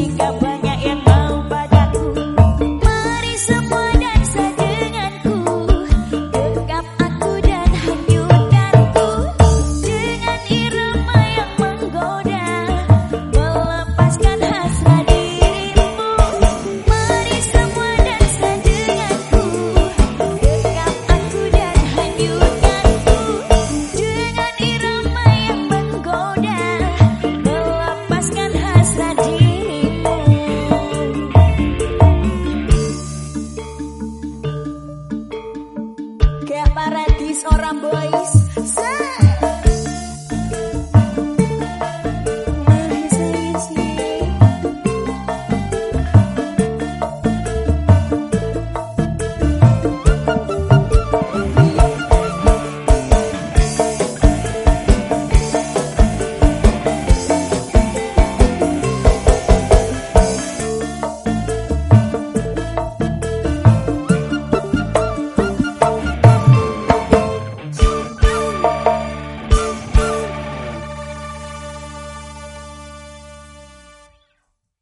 música. rambo ayo